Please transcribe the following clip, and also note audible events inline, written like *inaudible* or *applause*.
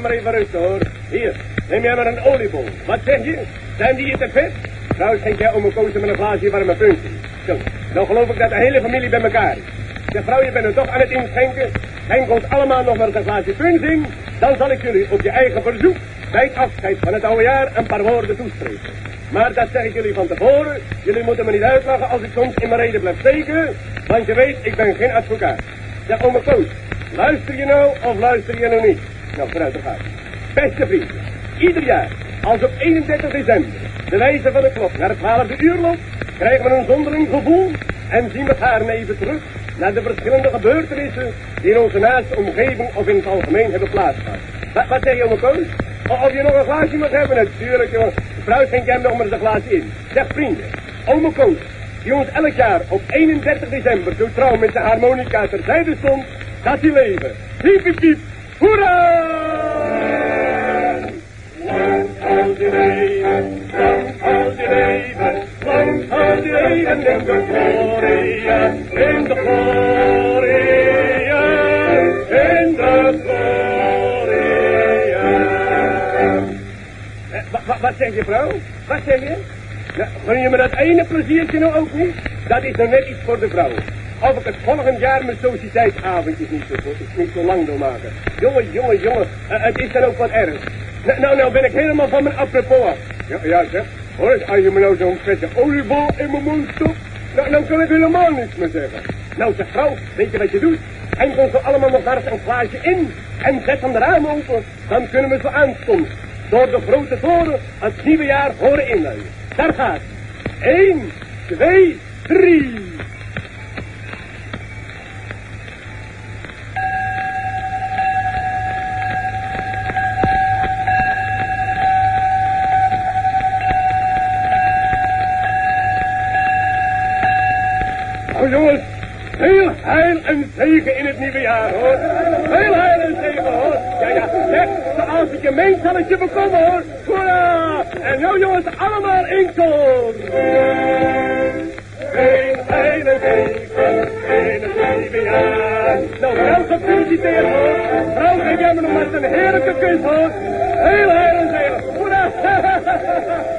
maar even rusten, hoor. Hier, neem jij maar een oliebol. Wat zeg je? Zijn die hier te vet? Nou, schenk jij ome Koos met een glaasje warme puntje. Zo, dan geloof ik dat de hele familie bij elkaar is. De vrouw, je bent er toch aan het inschenken. Schenk ons allemaal nog maar een glaasje punzing. Dan zal ik jullie op je eigen verzoek bij het afscheid van het oude jaar een paar woorden toespreken. Maar dat zeg ik jullie van tevoren. Jullie moeten me niet uitlachen als ik soms in mijn reden blijf steken. Want je weet, ik ben geen advocaat. Ja, ome Koos, luister je nou of luister je nou niet? Nou, vooruit gaat. Beste vrienden, ieder jaar, als op 31 december de wijze van de klok naar het 12 uur loopt, krijgen we een zonderling gevoel en zien we elkaar even terug naar de verschillende gebeurtenissen die in onze naaste omgeving of in het algemeen hebben plaatsgehad. Wat, wat zeg je, ome Koos? Of je nog een glaasje mag hebben, natuurlijk, jongen. Vrouw, schenk jij nog maar een glaasje in. Zeg, vrienden, ome Koos, die ons elk jaar op 31 december zo trouw met de harmonica terzijde stond, dat hij leven. Hiep, hiep, hiep, hoera! In de gloria, in de gloria, in de wa- wat zeg je, vrouw? Wat zeg je? Gun je me dat ene pleziertje nou ook niet? Dat is nou net iets voor de vrouw. Of ik het volgend jaar mijn sociëteitsavondjes niet zo, lang wil maken. Jongen, jongen, jongen, eh, het is dan ook wat erg. Nou, nou, nou ben ik helemaal van mijn apropos. Ja, ja zeg, hoor, als je me nou zo'n vette oliebol in mijn mond stopt, nou, dan kan ik helemaal niks meer zeggen. Nou, zeg vrouw, weet je wat je doet? En ons zo allemaal nog maar eens een glaasje in en zet dan de ramen open. Dan kunnen we zo aanstonds door de grote toren het nieuwe jaar horen inluiden. Daar gaat. Eén, twee, drie. Nou jongens, heel heil en zegen in het nieuwe jaar hoor. Veel heil en zegen hoor. Ja, ja, zeg, als het je meent zal je bekomen hoor. Hoera! En nou jongens, allemaal inkomen. Geen heil en zegen in het nieuwe jaar. Nou, wel gefeliciteerd hoor. Vrouw, geef jij me nog een heerlijke kus hoor. Heel heil en zegen. Hoera! *laughs*